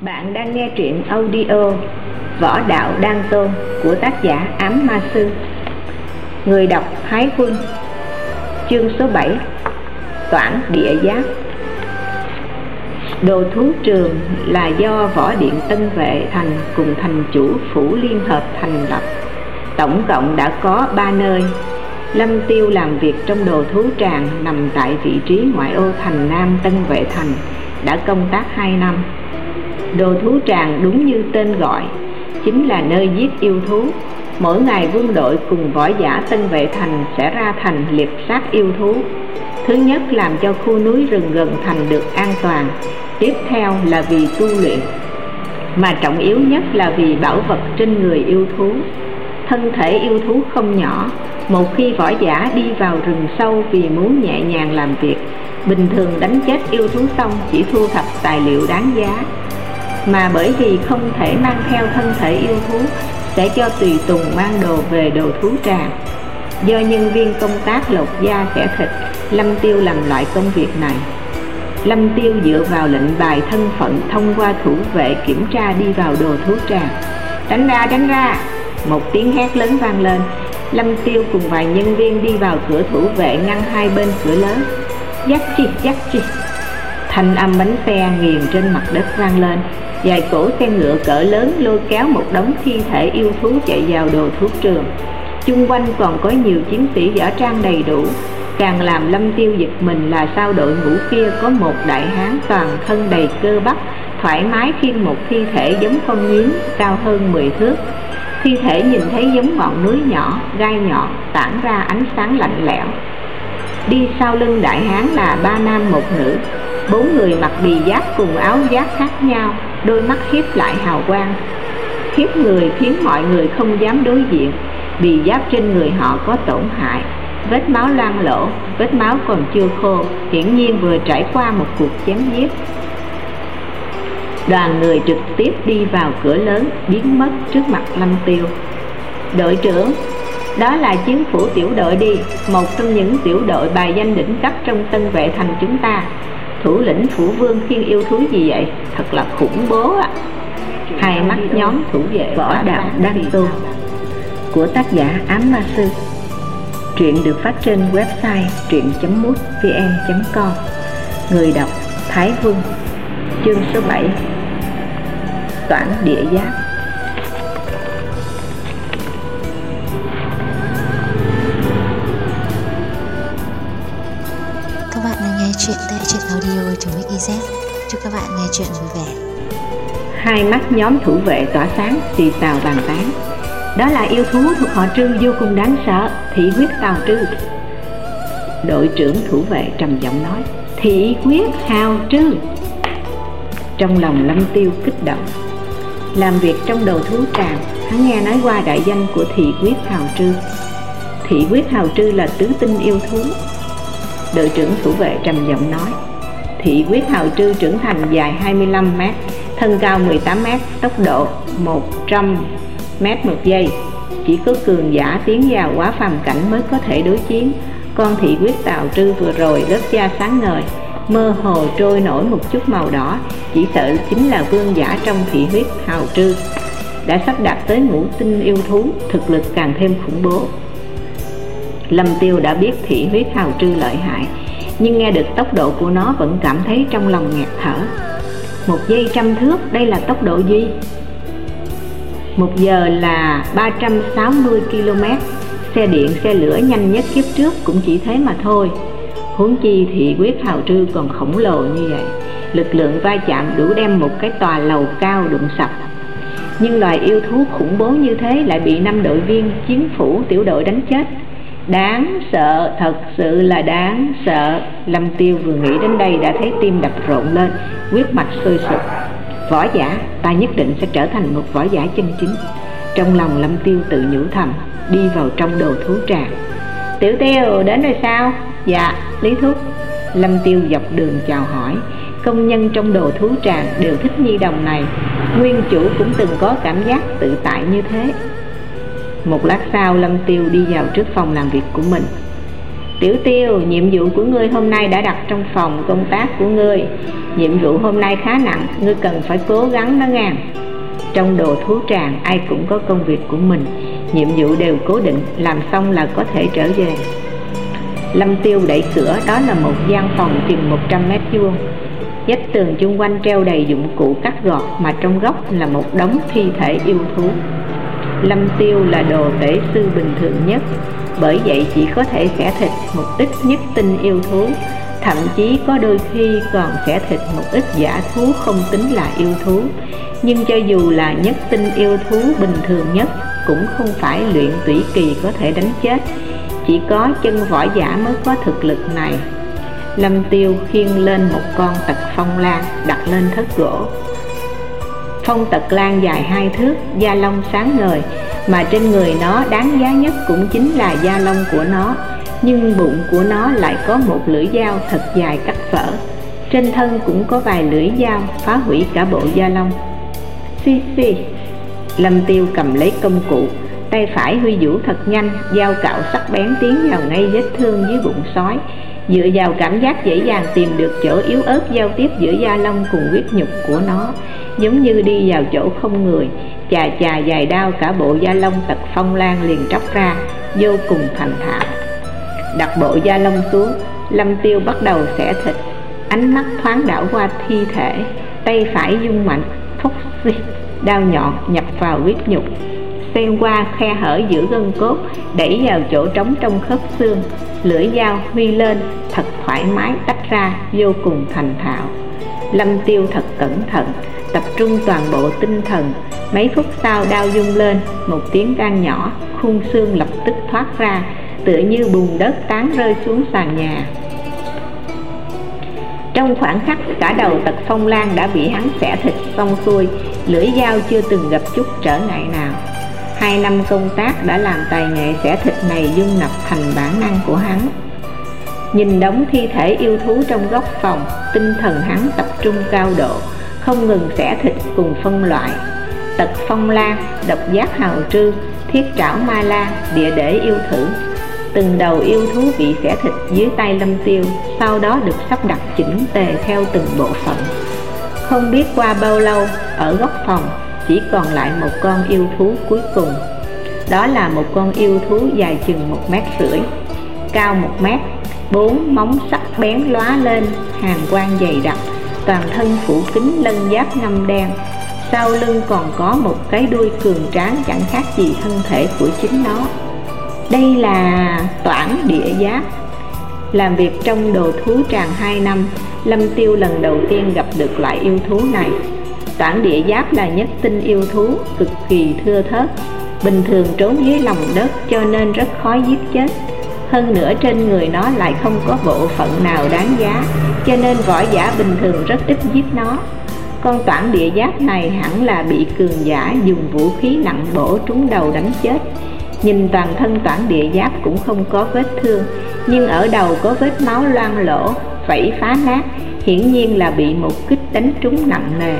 Bạn đang nghe truyện audio Võ Đạo Đan Tôn của tác giả Ám Ma Sư. Người đọc Thái Quân Chương số 7 Toản Địa Giáp Đồ thú trường là do Võ Điện Tân Vệ Thành cùng thành chủ Phủ Liên Hợp thành lập. Tổng cộng đã có 3 nơi. Lâm Tiêu làm việc trong đồ thú tràng nằm tại vị trí ngoại ô thành Nam Tân Vệ Thành, đã công tác 2 năm. Đồ thú tràng đúng như tên gọi, Chính là nơi giết yêu thú. Mỗi ngày quân đội cùng võ giả Tân Vệ Thành sẽ ra thành liệt sát yêu thú. Thứ nhất làm cho khu núi rừng gần thành được an toàn, Tiếp theo là vì tu luyện. Mà trọng yếu nhất là vì bảo vật trên người yêu thú. Thân thể yêu thú không nhỏ, Một khi võ giả đi vào rừng sâu vì muốn nhẹ nhàng làm việc, Bình thường đánh chết yêu thú xong chỉ thu thập tài liệu đáng giá mà bởi vì không thể mang theo thân thể yêu thú, sẽ cho tùy tùng mang đồ về đồ thú tràng do nhân viên công tác lột da kẻ thịt, lâm tiêu làm loại công việc này. Lâm tiêu dựa vào lệnh bài thân phận thông qua thủ vệ kiểm tra đi vào đồ thú tràng đánh ra đánh ra! Một tiếng hét lớn vang lên. Lâm tiêu cùng vài nhân viên đi vào cửa thủ vệ ngăn hai bên cửa lớn. Dắt chi dắt chi thanh âm bánh xe nghiền trên mặt đất vang lên. Dài cổ xe ngựa cỡ lớn lôi kéo một đống thi thể yêu thú chạy vào đồ thuốc trường. Chung quanh còn có nhiều chiến sĩ võ trang đầy đủ. Càng làm lâm tiêu giật mình là sau đội ngũ kia có một đại hán toàn thân đầy cơ bắp, thoải mái khiêng một thi thể giống con nhím cao hơn 10 thước. Thi thể nhìn thấy giống ngọn núi nhỏ, gai nhọn, tản ra ánh sáng lạnh lẽo. Đi sau lưng đại hán là ba nam một nữ bốn người mặc bì giáp cùng áo giáp khác nhau, đôi mắt hiếp lại hào quang. Khiếp người khiến mọi người không dám đối diện. Bì giáp trên người họ có tổn hại. Vết máu loang lỗ vết máu còn chưa khô, hiển nhiên vừa trải qua một cuộc chém giết. Đoàn người trực tiếp đi vào cửa lớn, biến mất trước mặt lâm tiêu. Đội trưởng, đó là chiến phủ tiểu đội đi, một trong những tiểu đội bài danh đỉnh cấp trong tân vệ thành chúng ta thủ lĩnh phủ vương khiên yêu thú gì vậy? Thật là khủng bố ạ. À. hai mắt nhóm thủ vệ võ đạo đăng tu của tác giả ám ma sư. Truyện được phát trên website truyện.mútvn.com người đọc thái vương chương số 7 toản địa giáp nghe chuyện tại truyện audio của Wiki Chúc các bạn nghe chuyện vui vẻ. Hai mắt nhóm thủ vệ tỏa sáng, xì xào bàn tán. Đó là yêu thú thuộc họ Trư vô cùng đáng sợ, thị quyết tào trư. Đội trưởng thủ vệ trầm giọng nói, thị quyết hào trư. Trong lòng Lâm Tiêu kích động. Làm việc trong đầu thú tràng, hắn nghe nói qua đại danh của thị quyết hào trư. Thị quyết hào trư là tứ tinh yêu thú, đội trưởng thủ vệ trầm giọng nói. Thị quyết hào trư trưởng thành dài 25 mét, thân cao 18 mét, tốc độ 100 mét một giây. Chỉ có cường giả tiến vào quá phàm cảnh mới có thể đối chiến. Con thị quyết tào trư vừa rồi lớp da sáng ngời, mơ hồ trôi nổi một chút màu đỏ. Chỉ sợ chính là vương giả trong thị huyết hào trư. Đã sắp đạt tới ngũ tinh yêu thú, thực lực càng thêm khủng bố. Lâm Tiêu đã biết thị huyết hào trư lợi hại Nhưng nghe được tốc độ của nó vẫn cảm thấy trong lòng nghẹt thở. Một giây trăm thước đây là tốc độ gì? Một giờ là 360 km Xe điện, xe lửa nhanh nhất kiếp trước cũng chỉ thế mà thôi. Huống chi thị huyết hào trư còn khổng lồ như vậy. Lực lượng va chạm đủ đem một cái tòa lầu cao đụng sập. Nhưng loài yêu thú khủng bố như thế lại bị năm đội viên chiến phủ tiểu đội đánh chết. Đáng sợ, thật sự là đáng sợ. Lâm Tiêu vừa nghĩ đến đây đã thấy tim đập rộn lên Quyết mạch sôi sục. Võ giả, ta nhất định sẽ trở thành một võ giả chân chính. Trong lòng Lâm Tiêu tự nhủ thầm Đi vào trong đồ thú tràng. Tiểu Tiêu đến rồi sao? Dạ, Lý Thúc. Lâm Tiêu dọc đường chào hỏi Công nhân trong đồ thú tràng đều thích nhi đồng này. Nguyên chủ cũng từng có cảm giác tự tại như thế một lát sau Lâm Tiêu đi vào trước phòng làm việc của mình. Tiểu tiêu, nhiệm vụ của ngươi hôm nay đã đặt trong phòng công tác của ngươi. Nhiệm vụ hôm nay khá nặng, ngươi cần phải cố gắng đó ngàn Trong đồ thú tràng, ai cũng có công việc của mình. Nhiệm vụ đều cố định, làm xong là có thể trở về. Lâm tiêu đẩy cửa, đó là một gian phòng chừng 100 mét vuông. Vách tường chung quanh treo đầy dụng cụ cắt gọt Mà trong góc là một đống thi thể yêu thú. Lâm tiêu là đồ tể sư bình thường nhất. Bởi vậy chỉ có thể xẻ thịt một ít nhất tinh yêu thú. Thậm chí có đôi khi còn xẻ thịt một ít giả thú không tính là yêu thú. Nhưng cho dù là nhất tinh yêu thú bình thường nhất, cũng không phải luyện tủy kỳ có thể đánh chết. Chỉ có chân võ giả mới có thực lực này. Lâm tiêu khiêng lên một con tật phong lan, đặt lên thất gỗ phong tật lan dài hai thước, da lông sáng ngời, mà trên người nó đáng giá nhất cũng chính là da lông của nó. Nhưng bụng của nó lại có một lưỡi dao thật dài cắt vỡ. Trên thân cũng có vài lưỡi dao phá hủy cả bộ da lông. Xi xi lâm tiêu cầm lấy công cụ, tay phải huy vũ thật nhanh, dao cạo sắc bén tiến vào ngay vết thương dưới bụng sói. Dựa vào cảm giác dễ dàng tìm được chỗ yếu ớt giao tiếp giữa da lông cùng huyết nhục của nó giống như đi vào chỗ không người chà chà dài đao cả bộ da long tật phong lan liền tróc ra vô cùng thành thạo. Đặt bộ da long xuống lâm tiêu bắt đầu xẻ thịt. Ánh mắt thoáng đảo qua thi thể tay phải dung mạnh phúc xì, đao nhọn nhập vào huyết nhục. Xen qua khe hở giữa gân cốt đẩy vào chỗ trống trong khớp xương. Lưỡi dao huy lên thật thoải mái tách ra vô cùng thành thạo lâm tiêu thật cẩn thận, tập trung toàn bộ tinh thần. Mấy phút sau đau dung lên, một tiếng can nhỏ khung xương lập tức thoát ra, tựa như bùn đất tán rơi xuống sàn nhà. Trong khoảng khắc, cả đầu tật phong lan đã bị hắn xẻ thịt xong xuôi, lưỡi dao chưa từng gặp chút trở ngại nào. Hai năm công tác đã làm tài nghệ xẻ thịt này dung nập thành bản năng của hắn nhìn đống thi thể yêu thú trong góc phòng, tinh thần hắn tập trung cao độ, không ngừng xẻ thịt cùng phân loại. Tật phong lan độc giác hào trư, thiết trảo ma la, địa để yêu thử. Từng đầu yêu thú bị xẻ thịt dưới tay lâm tiêu, sau đó được sắp đặt chỉnh tề theo từng bộ phận. Không biết qua bao lâu, ở góc phòng, chỉ còn lại một con yêu thú cuối cùng. Đó là một con yêu thú dài chừng một mét rưỡi, cao một mét bốn móng sắc bén lóa lên, hàng quang dày đặc, toàn thân phủ kính lân giáp ngâm đen. Sau lưng còn có một cái đuôi cường tráng chẳng khác gì thân thể của chính nó. Đây là toản địa giáp. Làm việc trong đồ thú tràng 2 năm, lâm tiêu lần đầu tiên gặp được loại yêu thú này. Toản địa giáp là nhất tinh yêu thú, cực kỳ thưa thớt, bình thường trốn dưới lòng đất cho nên rất khó giết chết hơn nữa trên người nó lại không có bộ phận nào đáng giá, cho nên võ giả bình thường rất ít giết nó. Con toản địa giáp này hẳn là bị cường giả dùng vũ khí nặng bổ trúng đầu đánh chết. Nhìn toàn thân toản địa giáp cũng không có vết thương, nhưng ở đầu có vết máu loang lỗ vẫy phá nát, hiển nhiên là bị một kích đánh trúng nặng nề.